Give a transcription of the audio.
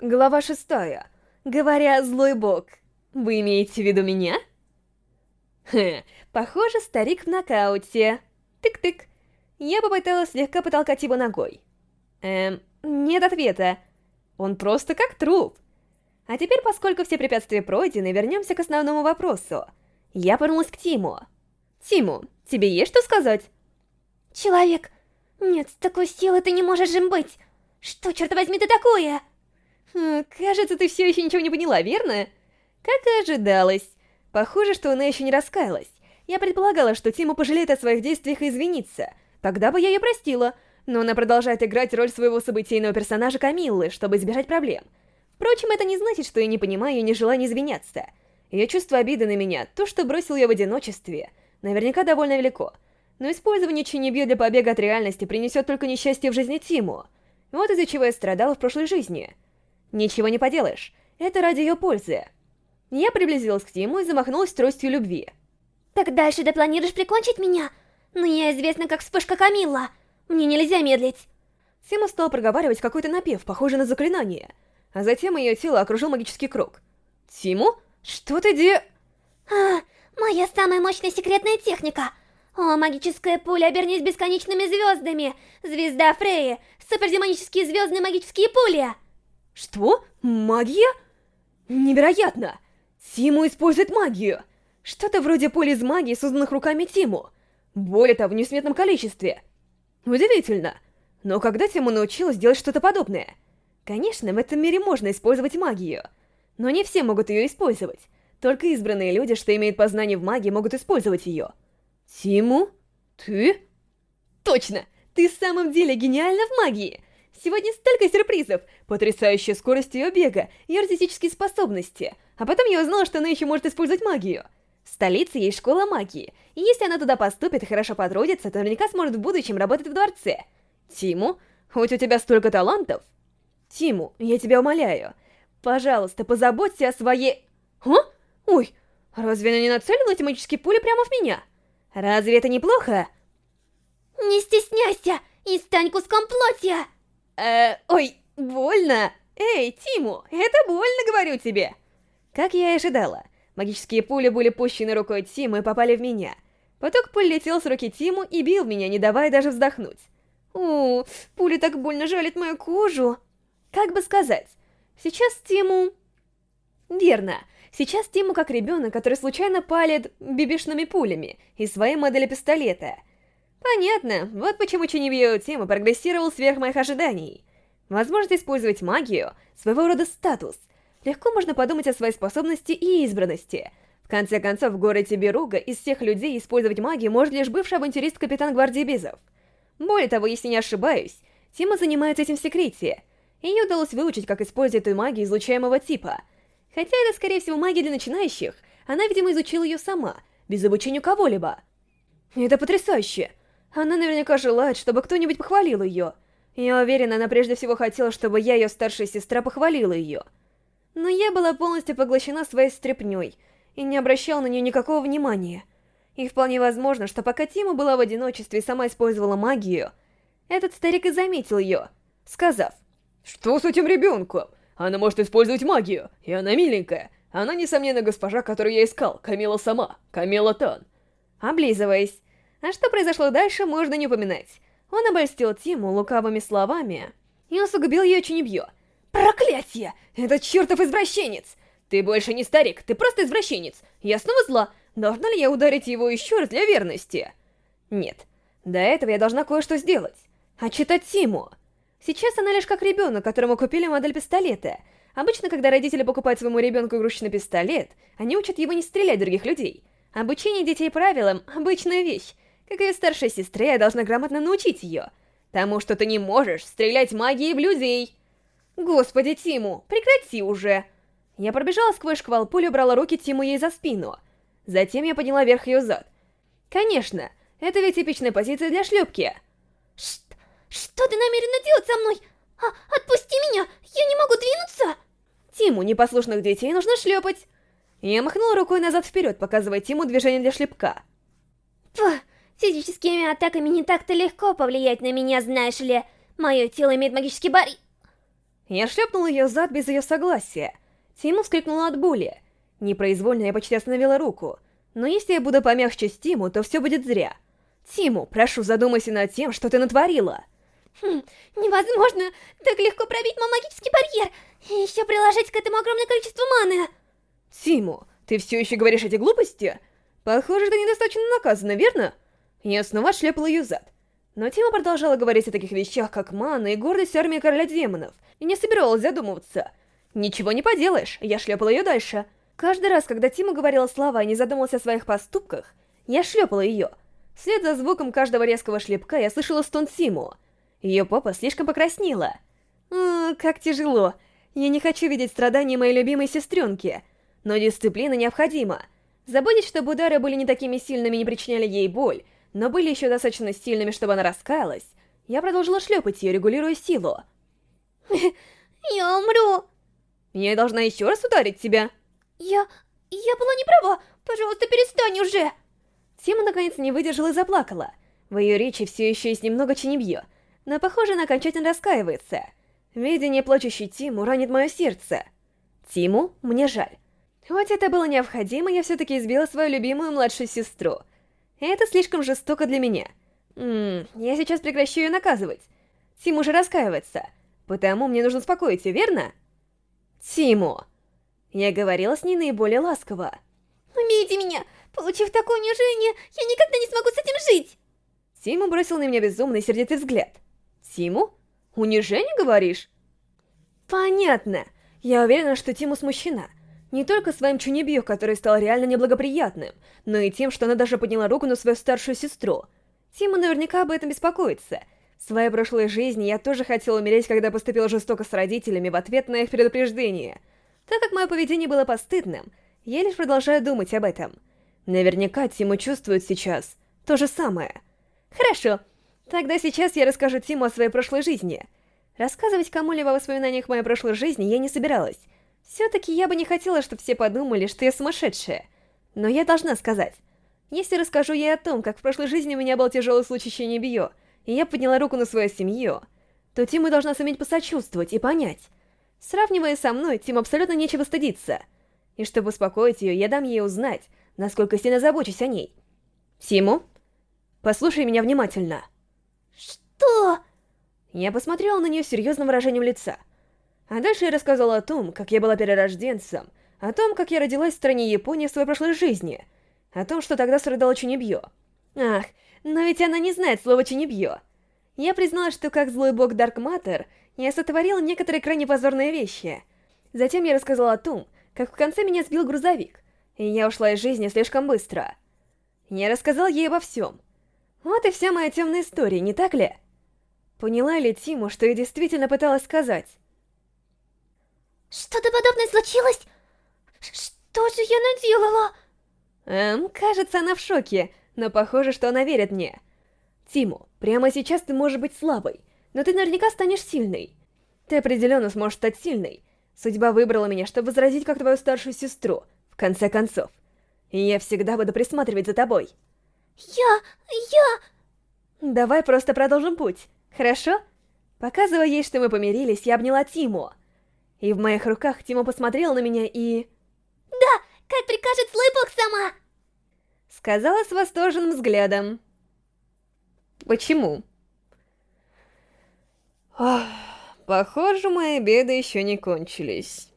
Глава шестая. Говоря «злой бог», вы имеете в виду меня? Хе, похоже, старик в нокауте. Тык-тык. Я попыталась слегка потолкать его ногой. Эм, нет ответа. Он просто как труп. А теперь, поскольку все препятствия пройдены, вернемся к основному вопросу. Я повернулась к Тиму. Тиму, тебе есть что сказать? Человек, нет, с такой силой ты не можешь им быть. Что, черт возьми, ты такое? Хм, кажется, ты все еще ничего не поняла, верно? Как и ожидалось. Похоже, что она еще не раскаялась. Я предполагала, что Тима пожалеет о своих действиях и извинится. Тогда бы я ее простила. Но она продолжает играть роль своего событийного персонажа Камиллы, чтобы избежать проблем. Впрочем, это не значит, что я не понимаю и не желаю извиняться. Ее чувство обиды на меня, то, что бросил ее в одиночестве, наверняка довольно велико. Но использование Чинебью для побега от реальности принесет только несчастье в жизни Тиму. Вот из-за чего я страдала в прошлой жизни. Ничего не поделаешь, это ради ее пользы. Я приблизилась к Тиму и замахнулась тростью любви. Так дальше ты планируешь прикончить меня? Но я известна как вспышка Камилла. Мне нельзя медлить. Тима стал проговаривать какой-то напев, похожий на заклинание. А затем ее тело окружил магический круг. Тиму? Что ты де... А, моя самая мощная секретная техника. О, магическая пуля, обернись бесконечными звездами. Звезда Фреи, супердемонические звездные магические пули. Что? Магия? Невероятно! Тиму использует магию! Что-то вроде пуль из магии, созданных руками Тиму. Более того, в несметном количестве. Удивительно. Но когда Тиму научилась делать что-то подобное? Конечно, в этом мире можно использовать магию. Но не все могут ее использовать. Только избранные люди, что имеют познание в магии, могут использовать ее. Тиму? Ты? Точно! Ты в самом деле гениальна в магии! Сегодня столько сюрпризов! Потрясающая скорость ее бега и артистические способности. А потом я узнала, что она еще может использовать магию. В столице есть школа магии, и если она туда поступит и хорошо потрудится, то наверняка сможет в будущем работать в дворце. Тиму, хоть у тебя столько талантов... Тиму, я тебя умоляю, пожалуйста, позаботься о своей... А? Ой, разве она не нацелила эти пули прямо в меня? Разве это неплохо? Не стесняйся и стань куском плоти! Э, ой, больно! Эй, Тиму, это больно, говорю тебе! Как я и ожидала, магические пули были пущены рукой Тиму и попали в меня. Поток пуль летел с руки Тиму и бил меня, не давая даже вздохнуть. О, пули так больно жалит мою кожу. Как бы сказать, сейчас Тиму... Верно, сейчас Тиму как ребенок, который случайно палит бибишными пулями из своей модели пистолета — Понятно, вот почему Чунибьё Тима прогрессировал сверх моих ожиданий. Возможность использовать магию — своего рода статус. Легко можно подумать о своей способности и избранности. В конце концов, в городе Беруга из всех людей использовать магию может лишь бывший авантюрист-капитан гвардии Бизов. Более того, если не ошибаюсь, Тима занимается этим в секрете. Ей удалось выучить, как использовать эту магию излучаемого типа. Хотя это, скорее всего, магия для начинающих, она, видимо, изучила ее сама, без обучения кого-либо. Это потрясающе! Она наверняка желает, чтобы кто-нибудь похвалил ее. Я уверена, она прежде всего хотела, чтобы я, ее старшая сестра, похвалила ее. Но я была полностью поглощена своей стряпней и не обращала на нее никакого внимания. И вполне возможно, что пока Тима была в одиночестве и сама использовала магию, этот старик и заметил ее, сказав, «Что с этим ребенком? Она может использовать магию, и она миленькая. Она, несомненно, госпожа, которую я искал, Камила сама, Камила Тан». Облизываясь, а что произошло дальше, можно не упоминать. Он обольстил Тиму лукавыми словами и усугубил ее чунебьё. «Проклятие! Это чертов извращенец! Ты больше не старик, ты просто извращенец! Я снова зла! Должна ли я ударить его еще раз для верности?» Нет, до этого я должна кое-что сделать. Отчитать Тиму. Сейчас она лишь как ребенок, которому купили модель пистолета. Обычно, когда родители покупают своему ребенку игрушечный пистолет, они учат его не стрелять других людей. Обучение детей правилам — обычная вещь. Как ее старшая сестра, я должна грамотно научить ее. Тому, что ты не можешь стрелять магией в людей. Господи, Тиму, прекрати уже. Я пробежала сквозь шквал пуль и убрала руки Тиму ей за спину. Затем я подняла вверх ее зад. Конечно, это ведь типичная позиция для шлепки. Ш что ты намерена делать со мной? А, отпусти меня, я не могу двинуться. Тиму, непослушных детей нужно шлепать. Я махнула рукой назад-вперед, показывая Тиму движение для шлепка. Пф, Физическими атаками не так-то легко повлиять на меня, знаешь ли. Мое тело имеет магический барьер. Я шлепнула ее зад без ее согласия. Тиму вскрикнула от боли. Непроизвольно я почти остановила руку. Но если я буду помягче с Тиму, то все будет зря. Тиму, прошу, задумайся над тем, что ты натворила. Хм, невозможно так легко пробить мой магический барьер и еще приложить к этому огромное количество маны. Тиму, ты все еще говоришь эти глупости? Похоже, ты недостаточно наказана, верно? Я снова шлепала ее зад. Но Тима продолжала говорить о таких вещах, как мана и гордость армии короля демонов, и не собиралась задумываться. Ничего не поделаешь, я шлепала ее дальше. Каждый раз, когда Тима говорила слова и не задумалась о своих поступках, я шлепала ее. Вслед за звуком каждого резкого шлепка я слышала стон Тиму. Ее попа слишком покраснела. О, как тяжело. Я не хочу видеть страдания моей любимой сестренки. Но дисциплина необходима. Заботить, чтобы удары были не такими сильными и не причиняли ей боль, но были еще достаточно сильными, чтобы она раскаялась, я продолжила шлепать ее, регулируя силу. Я умру. Я должна еще раз ударить тебя. Я... я была не права. Пожалуйста, перестань уже. Тима наконец не выдержала и заплакала. В ее речи все еще есть немного чинебье, но похоже, она окончательно раскаивается. Видение плачущей Тиму ранит мое сердце. Тиму мне жаль. Хоть это было необходимо, я все-таки избила свою любимую младшую сестру. Это слишком жестоко для меня. Ммм, я сейчас прекращу ее наказывать. Тиму уже раскаивается, потому мне нужно успокоить ее, верно? Тиму. Я говорила с ней наиболее ласково. Убейте меня! Получив такое унижение, я никогда не смогу с этим жить! Тиму бросил на меня безумный сердитый взгляд. Тиму? Унижение, говоришь? Понятно. Я уверена, что Тиму смущена. Не только своим чунебью, который стал реально неблагоприятным, но и тем, что она даже подняла руку на свою старшую сестру. Тима наверняка об этом беспокоится. В своей прошлой жизни я тоже хотела умереть, когда поступила жестоко с родителями в ответ на их предупреждение. Так как мое поведение было постыдным, я лишь продолжаю думать об этом. Наверняка Тиму чувствует сейчас то же самое. Хорошо, тогда сейчас я расскажу Тиму о своей прошлой жизни. Рассказывать кому-либо о воспоминаниях моей прошлой жизни я не собиралась. Все-таки я бы не хотела, чтобы все подумали, что я сумасшедшая. Но я должна сказать. Если расскажу ей о том, как в прошлой жизни у меня был тяжелый случай Щенебио, и я подняла руку на свою семью, то Тима должна суметь посочувствовать и понять. Сравнивая со мной, Тим абсолютно нечего стыдиться. И чтобы успокоить ее, я дам ей узнать, насколько сильно забочусь о ней. Тиму, послушай меня внимательно. Что? Я посмотрела на нее с серьезным выражением лица. А дальше я рассказала о том, как я была перерожденцем, о том, как я родилась в стране Японии в своей прошлой жизни, о том, что тогда страдала Чунибьё. Ах, но ведь она не знает слова Чунибьё. Я признала, что как злой бог Дарк Матер, я сотворила некоторые крайне позорные вещи. Затем я рассказала о том, как в конце меня сбил грузовик, и я ушла из жизни слишком быстро. Я рассказала ей обо всем. Вот и вся моя темная история, не так ли? Поняла ли Тиму, что я действительно пыталась сказать? Что-то подобное случилось? Что же я наделала? Эм, кажется, она в шоке, но похоже, что она верит мне. Тиму, прямо сейчас ты можешь быть слабой, но ты наверняка станешь сильной. Ты определенно сможешь стать сильной. Судьба выбрала меня, чтобы возразить как твою старшую сестру, в конце концов. И я всегда буду присматривать за тобой. Я... я... Давай просто продолжим путь, хорошо? Показывая ей, что мы помирились, я обняла Тиму. И в моих руках Тима посмотрел на меня и... Да, как прикажет злой бог сама! Сказала с восторженным взглядом. Почему? Ох, похоже, мои беды еще не кончились.